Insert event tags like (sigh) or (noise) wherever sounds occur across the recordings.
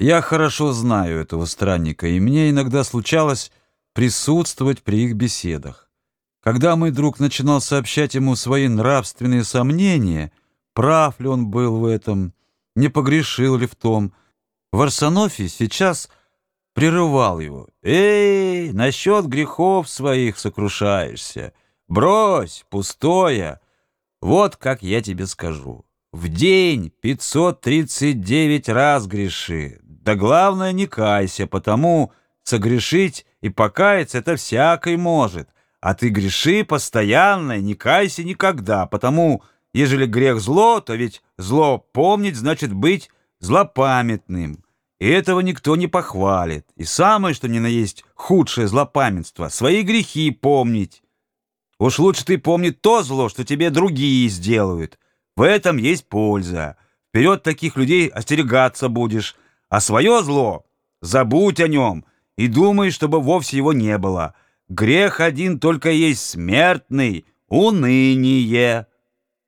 Я хорошо знаю этого странника, и мне иногда случалось присутствовать при их беседах. Когда мой друг начинал сообщать ему свои нравственные сомнения, прав ли он был в этом, не погрешил ли в том, Варсонофий сейчас прерывал его. «Эй, насчет грехов своих сокрушаешься. Брось, пустое. Вот как я тебе скажу. В день 539 раз греши. Да главное, не кайся, потому согрешить и покаяться это всякой может. А ты греши постоянно, не кайся никогда, потому, ежели грех зло, то ведь зло помнить значит быть злопамятным. И этого никто не похвалит. И самое, что ни на есть худшее злопамятство — свои грехи помнить. Уж лучше ты помни то зло, что тебе другие сделают. В этом есть польза. Вперед таких людей остерегаться будешь. А свое зло забудь о нем и думай, чтобы вовсе его не было. Грех один только есть смертный — уныние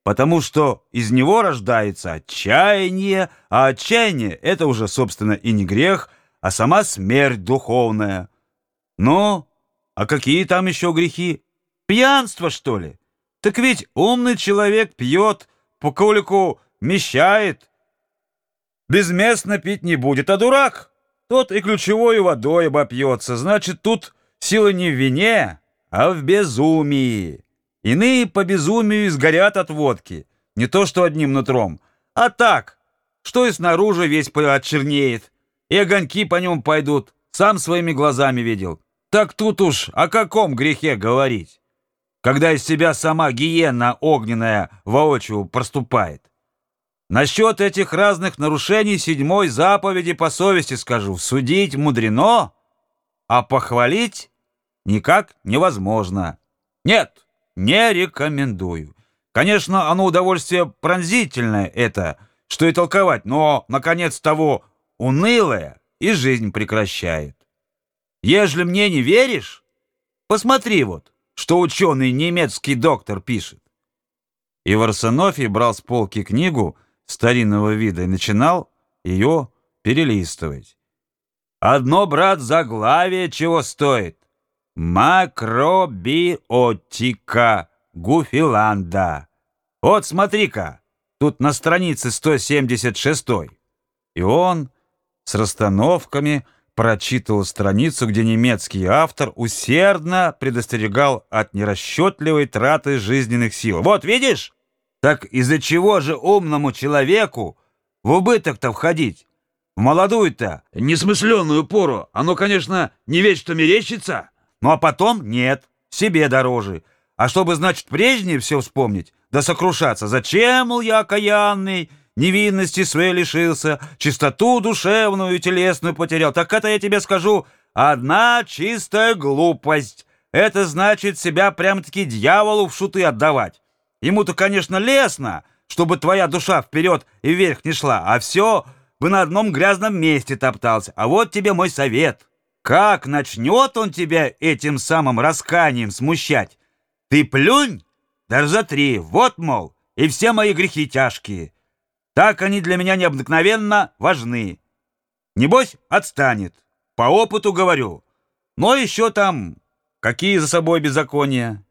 потому что из него рождается отчаяние, а отчаяние — это уже, собственно, и не грех, а сама смерть духовная. Ну, а какие там еще грехи? Пьянство, что ли? Так ведь умный человек пьет, по колику мещает. Безместно пить не будет, а дурак, тот и ключевой водой обопьется. Значит, тут сила не в вине, а в безумии. Иные по безумию сгорят от водки, не то что одним нутром, а так, что и снаружи весь отчернеет, и огоньки по нем пойдут, сам своими глазами видел. Так тут уж о каком грехе говорить, когда из себя сама гиена огненная воочию проступает. Насчет этих разных нарушений седьмой заповеди по совести скажу, судить мудрено, а похвалить никак невозможно. Нет, не рекомендую. Конечно, оно удовольствие пронзительное это, что и толковать, но, наконец, того унылое и жизнь прекращает. Ежели мне не веришь, посмотри вот, что ученый немецкий доктор пишет. И Варсонофий брал с полки книгу старинного вида и начинал ее перелистывать. Одно, брат, заглавие чего стоит. Макробиотика Гуфиланда. Вот смотри-ка, тут на странице 176. И он с расстановками прочитал страницу, где немецкий автор усердно предостерегал от нерасчетливой траты жизненных сил. Вот видишь? Так из-за чего же умному человеку в убыток-то входить? В молодую-то, несмысленную пору, оно, конечно, не ведь что мерещится. Ну а потом нет, себе дороже. А чтобы, значит, прежнее все вспомнить, да сокрушаться, зачем, мол, я окаянный, невинности своей лишился, чистоту душевную и телесную потерял, так это я тебе скажу, одна чистая глупость. Это значит себя прямо-таки дьяволу в шуты отдавать. Ему-то, конечно, лестно, чтобы твоя душа вперед и вверх не шла, а все бы на одном грязном месте топтался. А вот тебе мой совет. Как начнет он тебя этим самым расканием смущать? Ты плюнь, даже за три, вот, мол, и все мои грехи тяжкие. Так они для меня необыкновенно важны. Небось, отстанет. По опыту говорю. Но еще там какие за собой беззакония.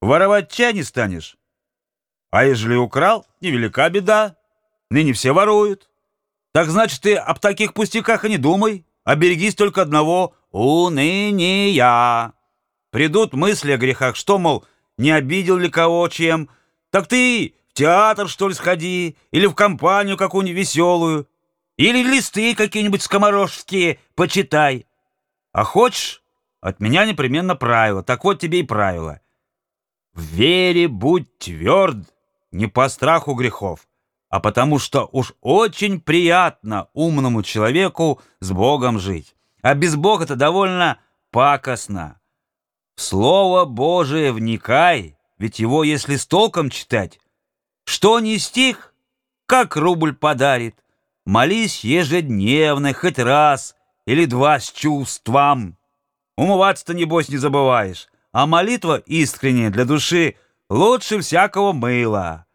Воровать чай не станешь. А ежели украл, невелика беда. Ныне все воруют. Так значит, ты об таких пустяках и не думай. Оберегись только одного — уныния. Придут мысли о грехах, что, мол, не обидел ли кого чем. Так ты театр, что ли, сходи, или в компанию какую-нибудь веселую, или листы какие-нибудь скоморожские почитай. А хочешь, от меня непременно правило. Так вот тебе и правило. В вере будь тверд, не по страху грехов а потому что уж очень приятно умному человеку с Богом жить. А без Бога-то довольно пакостно. В Слово Божие вникай, ведь его, если с толком читать, что не стих, как рубль подарит. Молись ежедневно, хоть раз или два с чувством. Умываться-то, небось, не забываешь, а молитва искренняя для души лучше всякого мыла.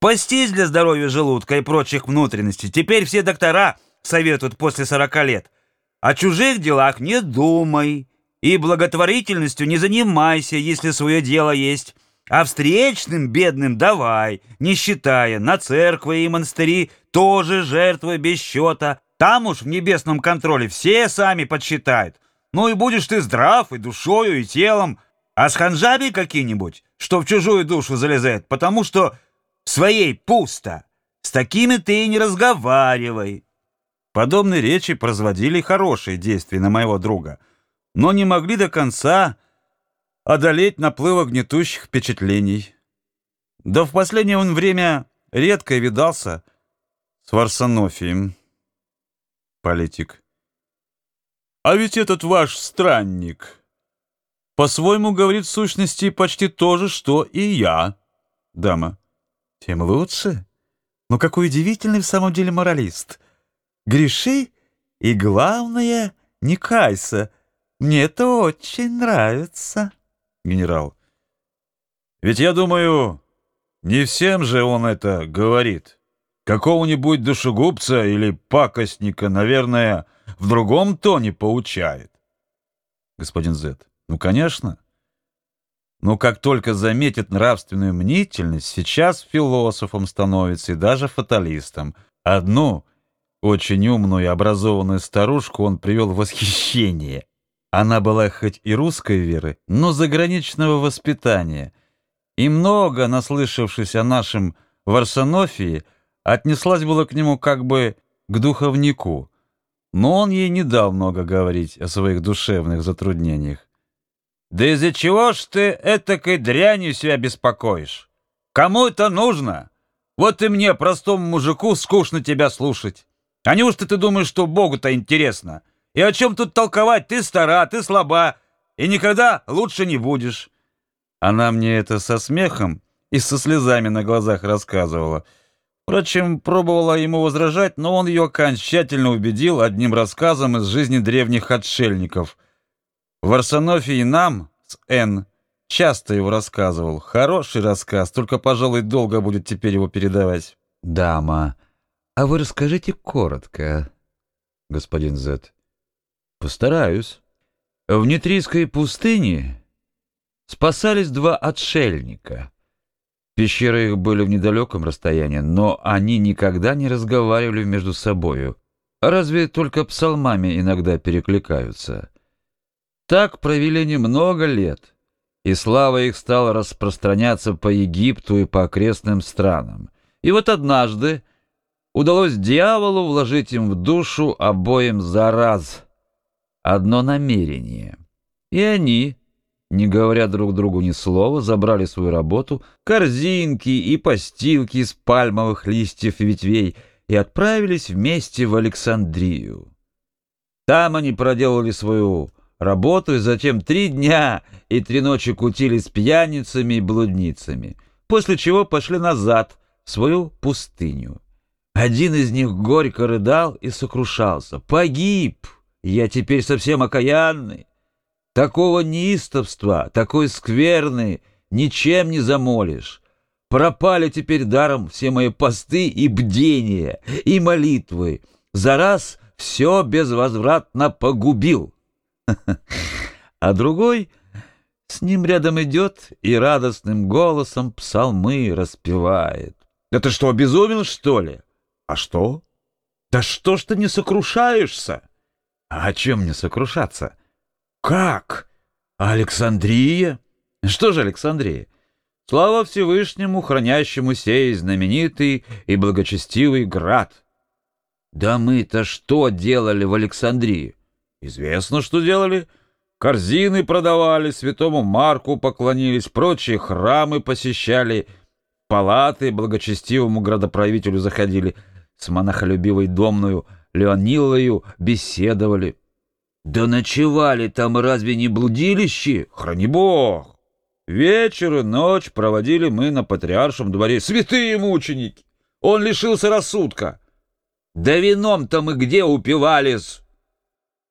Постись для здоровья желудка и прочих внутренностей. Теперь все доктора советуют после сорока лет. О чужих делах не думай и благотворительностью не занимайся, если свое дело есть. А встречным бедным давай, не считая, на церкви и монастыри тоже жертвы без счета. Там уж в небесном контроле все сами подсчитают. Ну и будешь ты здрав и душою, и телом. А с ханжами какие-нибудь, что в чужую душу залезает, потому что в своей пусто. С такими ты и не разговаривай. Подобные речи производили хорошие действия на моего друга, но не могли до конца одолеть наплыва гнетущих впечатлений. Да в последнее он время редко видался с Варсонофием. Политик. А ведь этот ваш странник по-своему говорит в сущности почти то же, что и я. Дама. Тем лучше. Но какой удивительный в самом деле моралист. Греши, и главное, не кайся. Мне это очень нравится. Генерал. Ведь я думаю, не всем же он это говорит. Какого-нибудь душегубца или пакостника, наверное, в другом тоне поучает. Господин Зет. Ну, конечно. Но как только заметит нравственную мнительность, сейчас философом становится и даже фаталистом. Одну очень умную и образованную старушку он привел в восхищение. Она была хоть и русской веры, но заграничного воспитания. И много, наслышавшись о нашем Варсонофии, отнеслась было к нему как бы к духовнику. Но он ей не дал много говорить о своих душевных затруднениях. Да из-за чего ж ты этакой дрянью себя беспокоишь? Кому это нужно? Вот и мне, простому мужику, скучно тебя слушать. А неужто ты думаешь, что Богу-то интересно? И о чем тут толковать? Ты стара, ты слаба, и никогда лучше не будешь. Она мне это со смехом и со слезами на глазах рассказывала. Впрочем, пробовала ему возражать, но он ее окончательно убедил одним рассказом из жизни древних отшельников — в Арсенофе и нам с Н часто его рассказывал. Хороший рассказ, только, пожалуй, долго будет теперь его передавать. Дама, а вы расскажите коротко, господин Зет. Постараюсь. В Нитрийской пустыне спасались два отшельника. Пещеры их были в недалеком расстоянии, но они никогда не разговаривали между собою. Разве только псалмами иногда перекликаются. Так провели немного лет, и слава их стала распространяться по Египту и по окрестным странам. И вот однажды удалось дьяволу вложить им в душу обоим за раз одно намерение. И они, не говоря друг другу ни слова, забрали свою работу, корзинки и постилки из пальмовых листьев и ветвей и отправились вместе в Александрию. Там они проделали свою работу, и затем три дня и три ночи кутили с пьяницами и блудницами, после чего пошли назад в свою пустыню. Один из них горько рыдал и сокрушался. «Погиб! Я теперь совсем окаянный! Такого неистовства, такой скверны ничем не замолишь!» Пропали теперь даром все мои посты и бдения, и молитвы. За раз все безвозвратно погубил. (laughs) А другой с ним рядом идет и радостным голосом псалмы распевает. Это что, безумен, что ли? А что? Да что ж ты не сокрушаешься? А о чем не сокрушаться? Как? Александрия? Что же Александрия? Слава Всевышнему, хранящему сей знаменитый и благочестивый град. Да мы-то что делали в Александрии? Известно, что делали. Корзины продавали, святому Марку поклонились, прочие храмы посещали, палаты благочестивому градоправителю заходили, с монахолюбивой домную Леонилою беседовали. Да ночевали там разве не блудилищи? Храни бог! Вечер и ночь проводили мы на патриаршем дворе. Святые мученики! Он лишился рассудка. Да вином-то мы где упивались?